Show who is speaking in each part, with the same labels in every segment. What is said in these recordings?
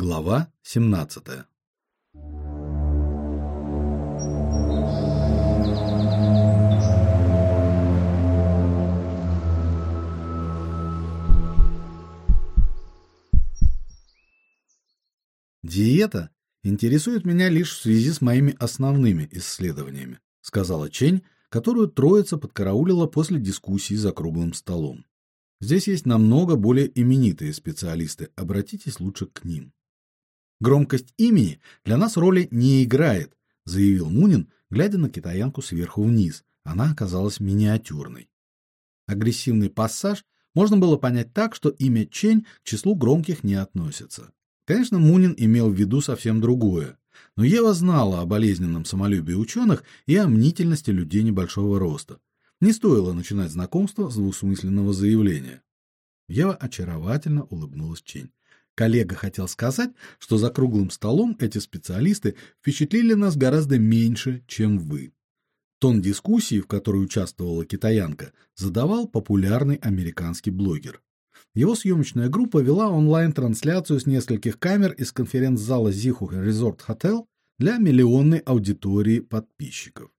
Speaker 1: Глава 17. Диета интересует меня лишь в связи с моими основными исследованиями, сказала Чень, которую троица подкараулила после дискуссии за круглым столом. Здесь есть намного более именитые специалисты, обратитесь лучше к ним. Громкость имени для нас роли не играет, заявил Мунин, глядя на китаянку сверху вниз. Она оказалась миниатюрной. Агрессивный пассаж можно было понять так, что имя Чень к числу громких не относится. Конечно, Мунин имел в виду совсем другое. Но Ева знала о болезненном самолюбии ученых и о мнительности людей небольшого роста. Не стоило начинать знакомство с двусмысленного заявления. Ева очаровательно улыбнулась Чень. Коллега хотел сказать, что за круглым столом эти специалисты впечатлили нас гораздо меньше, чем вы. Тон дискуссии, в которой участвовала китаянка, задавал популярный американский блогер. Его съемочная группа вела онлайн-трансляцию с нескольких камер из конференц-зала Зиху Resort Hotel для миллионной аудитории подписчиков.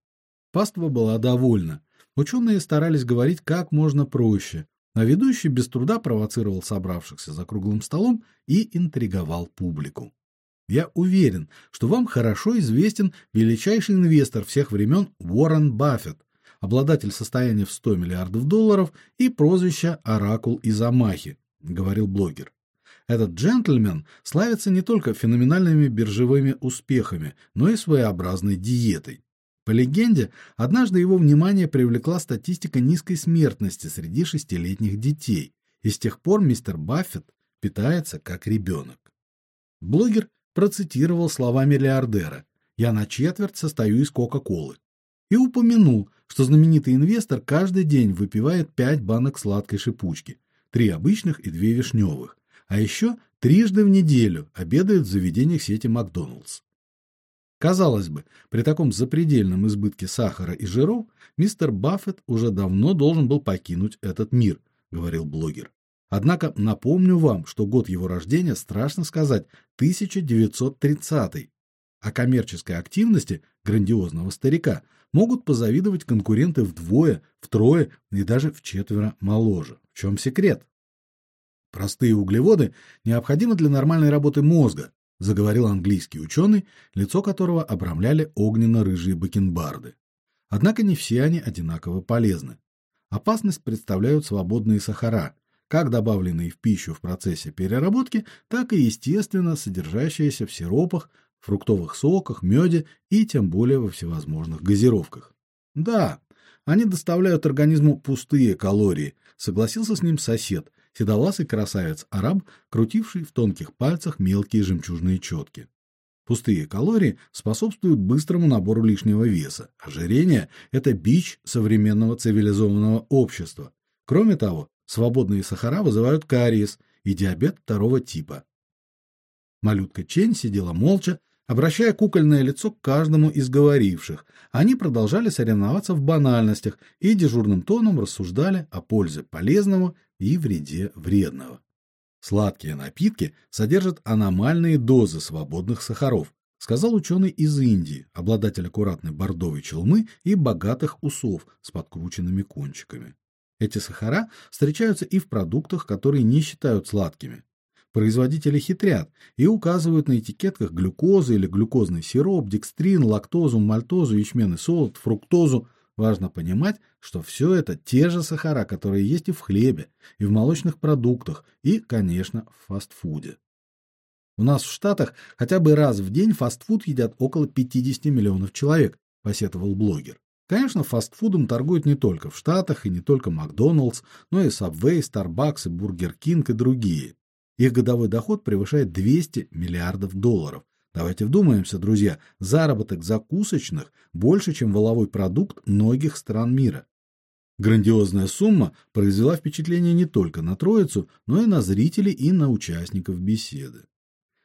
Speaker 1: Паства была довольна. Ученые старались говорить как можно проще, а ведущий без труда провоцировал собравшихся за круглым столом и интриговал публику. Я уверен, что вам хорошо известен величайший инвестор всех времен Уоррен Баффет, обладатель состояния в 100 миллиардов долларов и прозвища Оракул из Амахи, говорил блогер. Этот джентльмен славится не только феноменальными биржевыми успехами, но и своеобразной диетой. По легенде, однажды его внимание привлекла статистика низкой смертности среди шестилетних детей, и с тех пор мистер Баффет питается как ребенок. Блогер процитировал слова миллиардера: "Я на четверть состою из Кока-колы" и упомянул, что знаменитый инвестор каждый день выпивает пять банок сладкой шипучки, три обычных и две вишневых, а еще трижды в неделю обедает в заведениях сети Макдоналдс. Казалось бы, при таком запредельном избытке сахара и жиров мистер Баффет уже давно должен был покинуть этот мир, говорил блогер. Однако напомню вам, что год его рождения страшно сказать 1930. А коммерческой активности грандиозного старика могут позавидовать конкуренты вдвое, втрое и даже в четверо моложе. В чем секрет? Простые углеводы необходимы для нормальной работы мозга, заговорил английский ученый, лицо которого обрамляли огненно-рыжие бакенбарды. Однако не все они одинаково полезны. Опасность представляют свободные сахара, как добавленные в пищу в процессе переработки, так и естественно содержащиеся в сиропах, фруктовых соках, меде и тем более во всевозможных газировках. Да, они доставляют организму пустые калории, согласился с ним сосед, седовласый красавец-араб, крутивший в тонких пальцах мелкие жемчужные четки. Пустые калории способствуют быстрому набору лишнего веса. Ожирение это бич современного цивилизованного общества. Кроме того, свободные сахара вызывают кариес и диабет второго типа. Малютка Чень сидела молча, обращая кукольное лицо к каждому из говоривших. Они продолжали соревноваться в банальностях и дежурным тоном рассуждали о пользе полезного и вреде вредного. Сладкие напитки содержат аномальные дозы свободных сахаров, сказал ученый из Индии, обладатель аккуратной бордовой челмы и богатых усов с подкрученными кончиками. Эти сахара встречаются и в продуктах, которые не считают сладкими. Производители хитрят и указывают на этикетках глюкозу или глюкозный сироп, декстрин, лактозу, мальтозу, ячменный солод, фруктозу. Важно понимать, что все это те же сахара, которые есть и в хлебе, и в молочных продуктах, и, конечно, в фастфуде. У нас в Штатах хотя бы раз в день фастфуд едят около 50 миллионов человек, посетовал блогер. Конечно, фастфудом торгуют не только в Штатах и не только Макдоналдс, но и Subway, Starbucks, и Burger King и другие. Их годовой доход превышает 200 миллиардов долларов. Давайте вдумаемся, друзья, заработок закусочных больше, чем воловой продукт многих стран мира. Грандиозная сумма произвела впечатление не только на троицу, но и на зрителей и на участников беседы.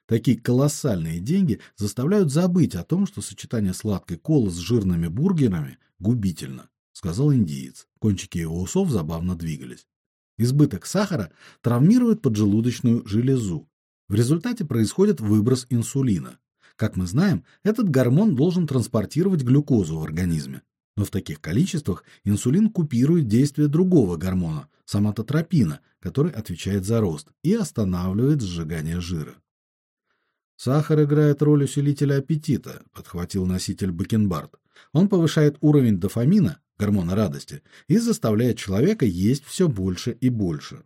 Speaker 1: Такие колоссальные деньги заставляют забыть о том, что сочетание сладкой колы с жирными бургерами губительно, сказал индиец. Кончики его усов забавно двигались. Избыток сахара травмирует поджелудочную железу. В результате происходит выброс инсулина. Как мы знаем, этот гормон должен транспортировать глюкозу в организме. Но в таких количествах инсулин купирует действие другого гормона соматотропина, который отвечает за рост и останавливает сжигание жира. Сахар играет роль усилителя аппетита, подхватил носитель Бакенбард. Он повышает уровень дофамина, гормона радости, и заставляет человека есть все больше и больше.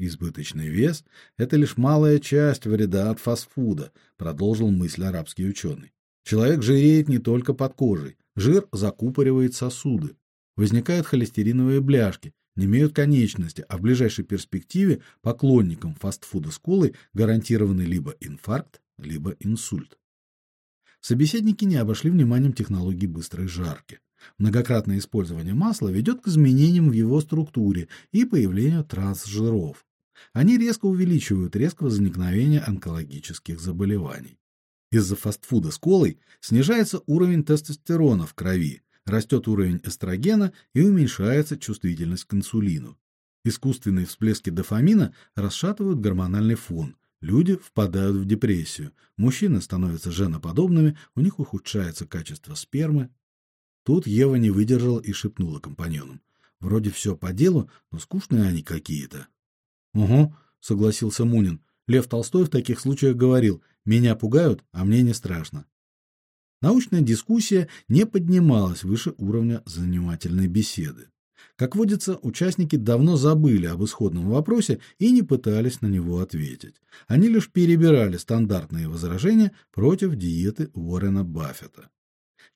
Speaker 1: Избыточный вес это лишь малая часть вреда от фастфуда, продолжил мысль арабский ученый. Человек жиреет не только под кожей, жир закупоривает сосуды. Возникают холестериновые бляшки, не имеют конечности, а в ближайшей перспективе поклонникам фастфуда с колой гарантированы либо инфаркт, либо инсульт. Собеседники не обошли вниманием технологии быстрой жарки. Многократное использование масла ведет к изменениям в его структуре и появлению трансжиров. Они резко увеличивают риск возникновения онкологических заболеваний. Из-за фастфуда с колой снижается уровень тестостерона в крови, растет уровень эстрогена и уменьшается чувствительность к инсулину. Искусственные всплески дофамина расшатывают гормональный фон. Люди впадают в депрессию. Мужчины становятся женоподобными, у них ухудшается качество спермы. Тут Ева не выдержала и шепнула компаньонам: "Вроде все по делу, но скучные они какие-то". "Угу", согласился Мунин. Лев Толстой в таких случаях говорил: "Меня пугают, а мне не страшно". Научная дискуссия не поднималась выше уровня занимательной беседы. Как водится, участники давно забыли об исходном вопросе и не пытались на него ответить. Они лишь перебирали стандартные возражения против диеты Уоррена Баффета.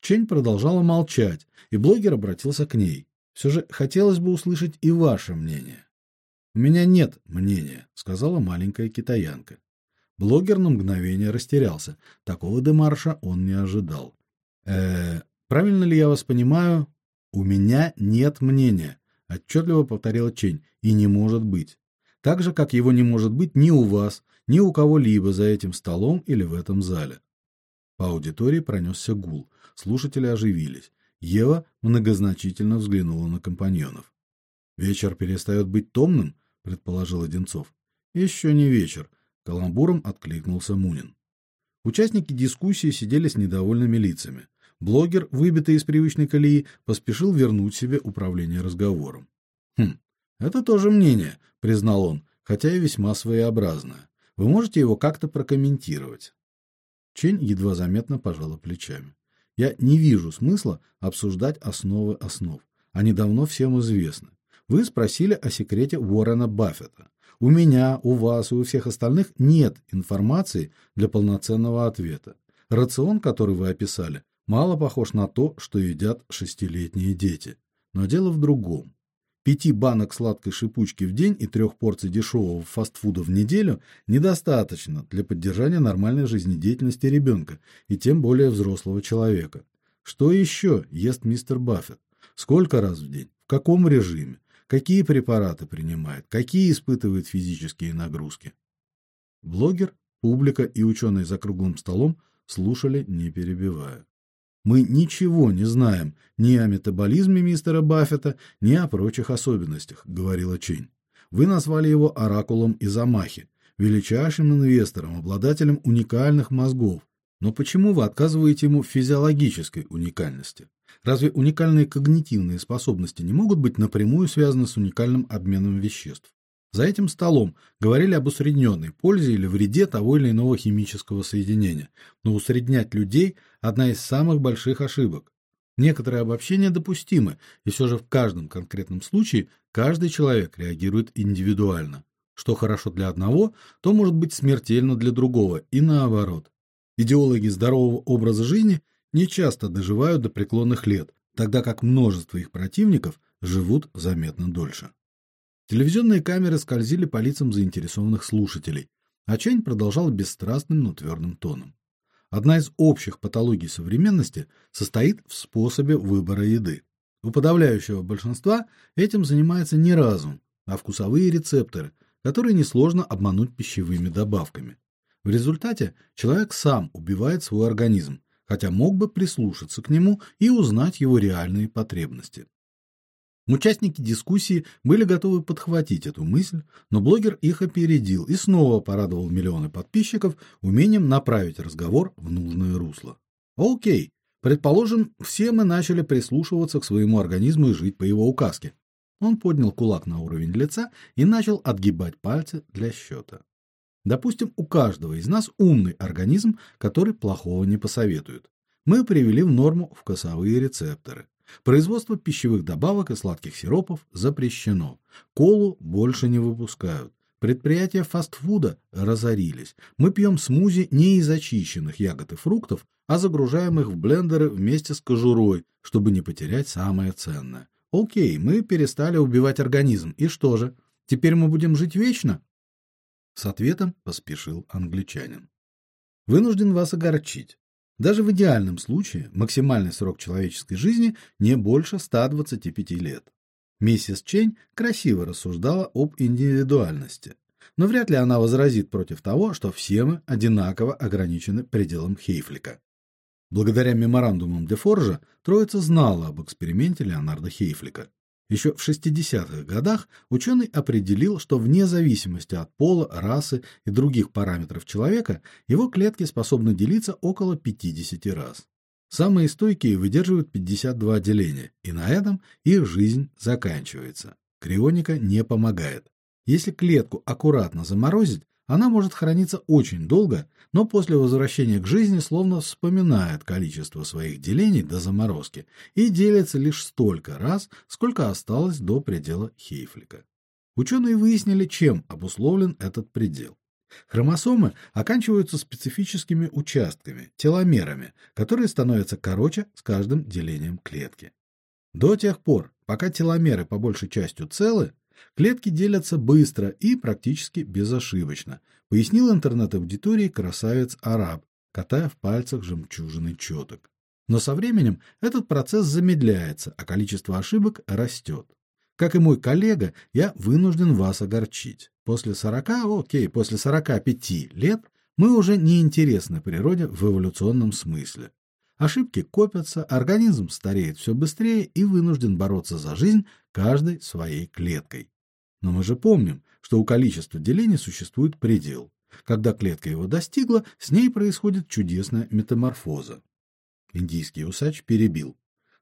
Speaker 1: Чень продолжала молчать, и блогер обратился к ней. «Все же хотелось бы услышать и ваше мнение. У меня нет мнения, сказала маленькая китаянка. Блогер на мгновение растерялся. Такого демарша он не ожидал. Э, правильно ли я вас понимаю? У меня нет мнения, отчетливо повторила Чень, и не может быть. Так же, как его не может быть ни у вас, ни у кого-либо за этим столом или в этом зале. По аудитории пронесся гул. Слушатели оживились. Ева многозначительно взглянула на компаньонов. Вечер перестает быть томным, предположил Одинцов. «Еще не вечер, Каламбуром откликнулся Мунин. Участники дискуссии сидели с недовольными лицами. Блогер, выбитый из привычной колеи, поспешил вернуть себе управление разговором. Хм, это тоже мнение, признал он, хотя и весьма своеобразное. Вы можете его как-то прокомментировать? Чень едва заметно пожала плечами. Я не вижу смысла обсуждать основы основ. Они давно всем известны. Вы спросили о секрете Уоррена Баффета. У меня, у вас и у всех остальных нет информации для полноценного ответа. Рацион, который вы описали, мало похож на то, что едят шестилетние дети. Но дело в другом. Пяти банок сладкой шипучки в день и трех порций дешевого фастфуда в неделю недостаточно для поддержания нормальной жизнедеятельности ребенка и тем более взрослого человека. Что еще ест мистер Баффет? Сколько раз в день? В каком режиме? Какие препараты принимает, какие испытывает физические нагрузки. Блогер, публика и ученые за круглым столом слушали, не перебивая. Мы ничего не знаем ни о метаболизме мистера Баффета, ни о прочих особенностях, говорила Чень. Вы назвали его оракулом из Амахи, величайшим инвестором, обладателем уникальных мозгов. Но почему вы отказываете ему в физиологической уникальности? Разве уникальные когнитивные способности не могут быть напрямую связаны с уникальным обменом веществ? За этим столом говорили об усредненной пользе или вреде того или иного химического соединения, но усреднять людей одна из самых больших ошибок. Некоторые обобщения допустимы, и все же в каждом конкретном случае каждый человек реагирует индивидуально. Что хорошо для одного, то может быть смертельно для другого, и наоборот. Идеологи здорового образа жизни не часто доживают до преклонных лет, тогда как множество их противников живут заметно дольше. Телевизионные камеры скользили по лицам заинтересованных слушателей, а Чень продолжал бесстрастным, но твердым тоном. Одна из общих патологий современности состоит в способе выбора еды. У подавляющего большинства этим занимается не разум, а вкусовые рецепторы, которые несложно обмануть пищевыми добавками. В результате человек сам убивает свой организм, хотя мог бы прислушаться к нему и узнать его реальные потребности. Участники дискуссии были готовы подхватить эту мысль, но блогер их опередил и снова порадовал миллионы подписчиков умением направить разговор в нужное русло. О'кей, предположим, все мы начали прислушиваться к своему организму и жить по его указке. Он поднял кулак на уровень лица и начал отгибать пальцы для счета. Допустим, у каждого из нас умный организм, который плохого не посоветует. Мы привели в норму вкусовые рецепторы. Производство пищевых добавок и сладких сиропов запрещено. Колу больше не выпускают. Предприятия фастфуда разорились. Мы пьем смузи не из очищенных ягод и фруктов, а загружаем их в блендеры вместе с кожурой, чтобы не потерять самое ценное. О'кей, мы перестали убивать организм. И что же? Теперь мы будем жить вечно? С ответом поспешил англичанин. Вынужден вас огорчить. Даже в идеальном случае максимальный срок человеческой жизни не больше 125 лет. Миссис Чень красиво рассуждала об индивидуальности, но вряд ли она возразит против того, что все мы одинаково ограничены пределом Хейфлика. Благодаря меморандумам де Форжа троица знала об эксперименте Леонарда Хейфлика. Еще в 60-х годах ученый определил, что вне зависимости от пола, расы и других параметров человека, его клетки способны делиться около 50 раз. Самые стойкие выдерживают 52 деления, и на этом их жизнь заканчивается. Крионика не помогает. Если клетку аккуратно заморозить, она может храниться очень долго, но после возвращения к жизни словно вспоминает количество своих делений до заморозки и делится лишь столько раз, сколько осталось до предела Хейфлика. Ученые выяснили, чем обусловлен этот предел. Хромосомы оканчиваются специфическими участками, теломерами, которые становятся короче с каждым делением клетки. До тех пор, пока теломеры по большей части целы, Клетки делятся быстро и практически безошибочно, пояснил интернет-аудитории красавец-араб, катая в пальцах жемчужины четок. Но со временем этот процесс замедляется, а количество ошибок растет. Как и мой коллега, я вынужден вас огорчить. После 40, о'кей, после 45 лет мы уже не интересны природе в эволюционном смысле. Ошибки копятся, организм стареет все быстрее и вынужден бороться за жизнь каждой своей клеткой. Но мы же помним, что у количества делений существует предел. Когда клетка его достигла, с ней происходит чудесная метаморфоза. Индийский усач перебил: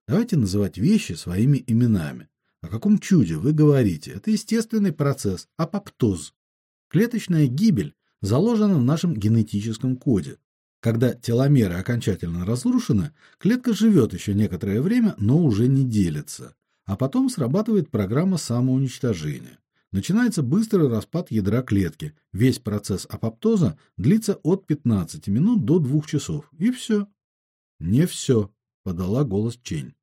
Speaker 1: "Давайте называть вещи своими именами. О каком чуде вы говорите? Это естественный процесс, апоптоз. Клеточная гибель заложена в нашем генетическом коде. Когда теломеры окончательно разрушены, клетка живет еще некоторое время, но уже не делится. А потом срабатывает программа самоуничтожения. Начинается быстрый распад ядра клетки. Весь процесс апоптоза длится от 15 минут до 2 часов. И все. Не все, подала голос Чень.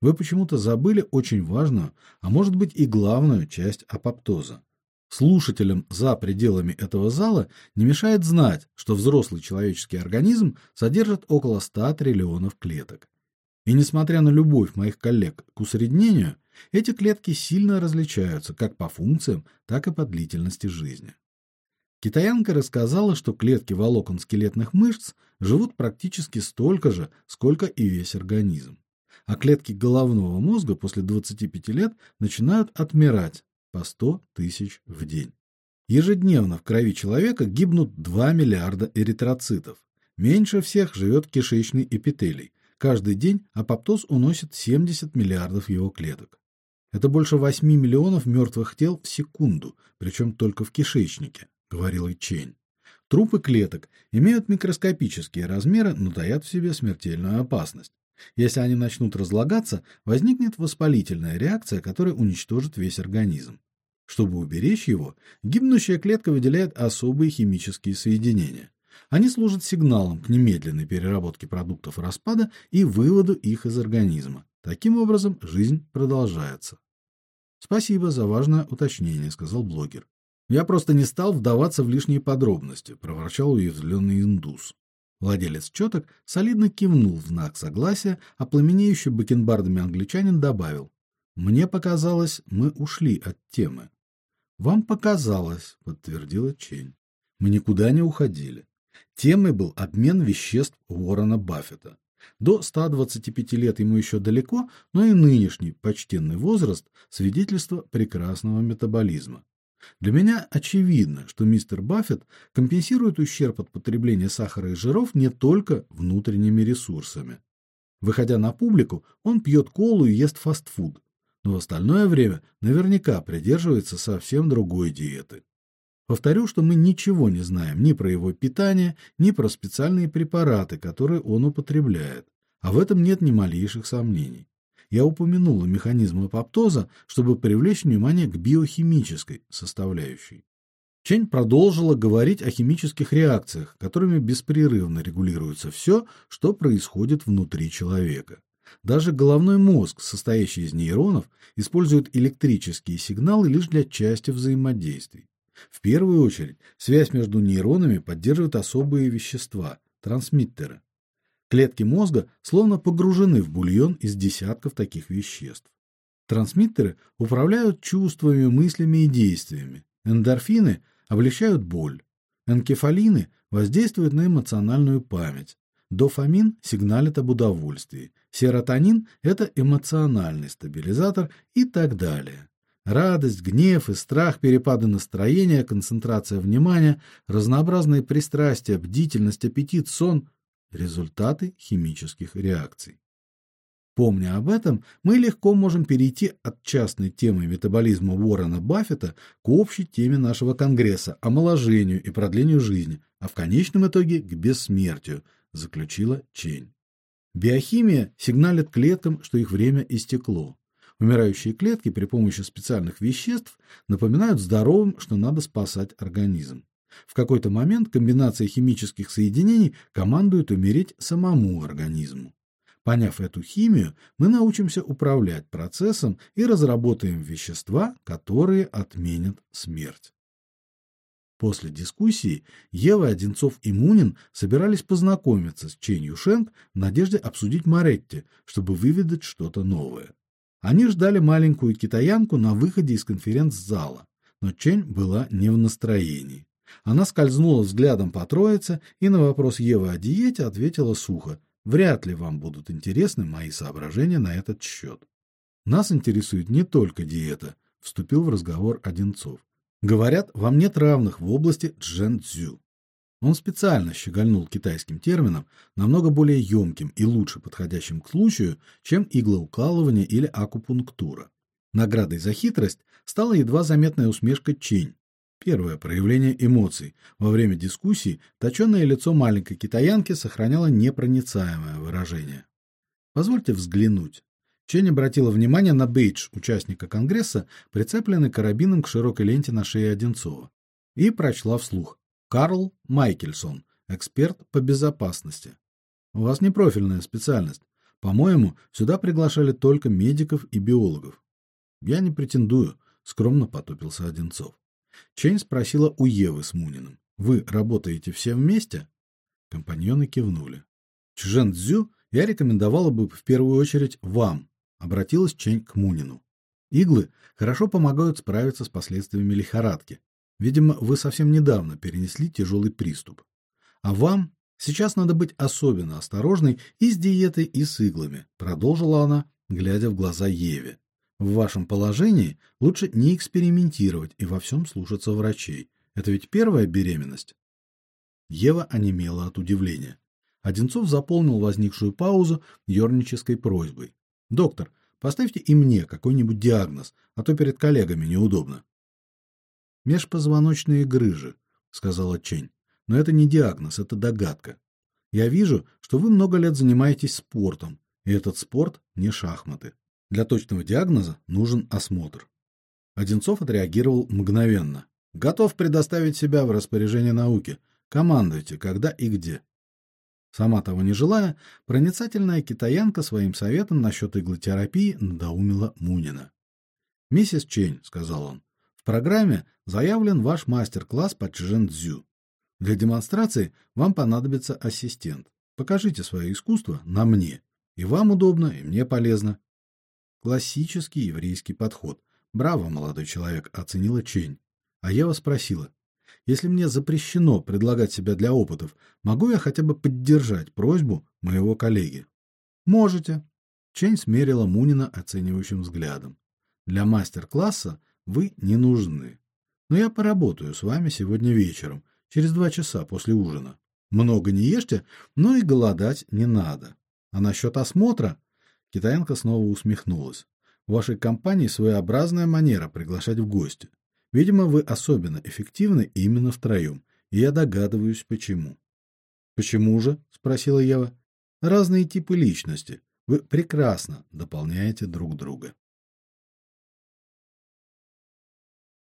Speaker 1: Вы почему-то забыли очень важную, а может быть и главную часть апоптоза. Слушателям за пределами этого зала не мешает знать, что взрослый человеческий организм содержит около 100 триллионов клеток. И несмотря на любовь моих коллег к усреднению, эти клетки сильно различаются как по функциям, так и по длительности жизни. Китаянка рассказала, что клетки волокон скелетных мышц живут практически столько же, сколько и весь организм. А клетки головного мозга после 25 лет начинают отмирать, по 100 тысяч в день. Ежедневно в крови человека гибнут 2 миллиарда эритроцитов. Меньше всех живет кишечный эпителий. Каждый день апоптоз уносит 70 миллиардов его клеток. Это больше 8 миллионов мертвых тел в секунду, причем только в кишечнике, говорил Ичень. Трупы клеток имеют микроскопические размеры, но таят в себе смертельную опасность. Если они начнут разлагаться, возникнет воспалительная реакция, которая уничтожит весь организм. Чтобы уберечь его, гибнущая клетка выделяет особые химические соединения. Они служат сигналом к немедленной переработке продуктов распада и выводу их из организма. Таким образом, жизнь продолжается. Спасибо за важное уточнение, сказал блогер. Я просто не стал вдаваться в лишние подробности, проворчал уязвленный индус. Владелец четок солидно кивнул в знак согласия, а пламенеющий бакенбардами англичанин добавил: "Мне показалось, мы ушли от темы". "Вам показалось", подтвердила Чень. "Мы никуда не уходили. Темой был обмен веществ Уоррена Баффета. До 125 лет ему еще далеко, но и нынешний почтенный возраст свидетельство прекрасного метаболизма. Для меня очевидно, что мистер Баффет компенсирует ущерб от потребления сахара и жиров не только внутренними ресурсами. Выходя на публику, он пьет колу и ест фастфуд, но в остальное время наверняка придерживается совсем другой диеты. Повторю, что мы ничего не знаем ни про его питание, ни про специальные препараты, которые он употребляет, а в этом нет ни малейших сомнений. Я упомянул механизм апоптоза, чтобы привлечь внимание к биохимической составляющей. Чень продолжила говорить о химических реакциях, которыми беспрерывно регулируется все, что происходит внутри человека. Даже головной мозг, состоящий из нейронов, использует электрические сигналы лишь для части взаимодействий. В первую очередь, связь между нейронами поддерживают особые вещества трансмиттеры. Клетки мозга словно погружены в бульон из десятков таких веществ. Трансмиттеры управляют чувствами, мыслями и действиями. Эндорфины облегчают боль. Энкефалины воздействуют на эмоциональную память. Дофамин сигналит об удовольствии. Серотонин это эмоциональный стабилизатор и так далее. Радость, гнев и страх, перепады настроения, концентрация внимания, разнообразные пристрастия, бдительность, аппетит, сон результаты химических реакций. Помня об этом, мы легко можем перейти от частной темы метаболизма Уоррена Баффета к общей теме нашего конгресса омоложению и продлению жизни, а в конечном итоге к бессмертию, заключила Чень. Биохимия сигналит клеткам, что их время истекло. Умирающие клетки при помощи специальных веществ напоминают здоровым, что надо спасать организм. В какой-то момент комбинация химических соединений командует умереть самому организму. Поняв эту химию, мы научимся управлять процессом и разработаем вещества, которые отменят смерть. После дискуссии Ева Одинцов и Мунин собирались познакомиться с Чен Юшенг в надежде обсудить Маретти, чтобы выведать что-то новое. Они ждали маленькую китаянку на выходе из конференц-зала, но Чень была не в настроении. Она скользнула взглядом по троице и на вопрос Евы о диете ответила сухо: "Вряд ли вам будут интересны мои соображения на этот счет. Нас интересует не только диета", вступил в разговор Одинцов. "Говорят, вам нет равных в области джэн-цзю. Он специально щегольнул китайским термином, намного более емким и лучше подходящим к случаю, чем иглоукалывание или акупунктура. Наградой за хитрость стала едва заметная усмешка Чень. Первое проявление эмоций. Во время дискуссии точёное лицо маленькой китаянки сохраняло непроницаемое выражение. Позвольте взглянуть. Чень обратила внимание на бейдж участника конгресса, прицепленный карабином к широкой ленте на шее Одинцова, и прочла вслух: Карл Майкельсон, эксперт по безопасности. У вас не профильная специальность. По-моему, сюда приглашали только медиков и биологов. Я не претендую, скромно потупился Одинцов. Чейн спросила у Евы с Муниным: "Вы работаете все вместе?" Компаньоны кивнули. Чжэн Цзю я рекомендовала бы в первую очередь вам, обратилась Чэнь к Мунину. Иглы хорошо помогают справиться с последствиями лихорадки, Видимо, вы совсем недавно перенесли тяжелый приступ. А вам сейчас надо быть особенно осторожной и с диетой, и с иглами, продолжила она, глядя в глаза Еве. В вашем положении лучше не экспериментировать и во всем слушаться врачей. Это ведь первая беременность. Ева онемела от удивления. Одинцов заполнил возникшую паузу ёрнической просьбой: "Доктор, поставьте и мне какой-нибудь диагноз, а то перед коллегами неудобно". Межпозвоночные грыжи, сказала Чень. Но это не диагноз, это догадка. Я вижу, что вы много лет занимаетесь спортом, и этот спорт не шахматы. Для точного диагноза нужен осмотр. Одинцов отреагировал мгновенно. Готов предоставить себя в распоряжение науки. Командуйте, когда и где. Сама того не желая, проницательная китаянка своим советом насчет иглотерапии надоумила Мунина. "Миссис Чень", сказал он программе заявлен ваш мастер-класс по чжэн-цзю. Для демонстрации вам понадобится ассистент. Покажите свое искусство на мне. И вам удобно, и мне полезно. Классический еврейский подход. Браво, молодой человек, оценила Чень. А я вас спросила: Если мне запрещено предлагать себя для опытов, могу я хотя бы поддержать просьбу моего коллеги? Можете. Чень смерила Мунина оценивающим взглядом. Для мастер-класса вы не нужны. Но я поработаю с вами сегодня вечером, через два часа после ужина. Много не ешьте, но и голодать не надо. А насчет осмотра Китаянка снова усмехнулась. В вашей компании своеобразная манера приглашать в гости. Видимо, вы особенно эффективны именно втроем, и я догадываюсь, почему. Почему же? спросила Ева. Разные типы личности. Вы прекрасно дополняете друг друга.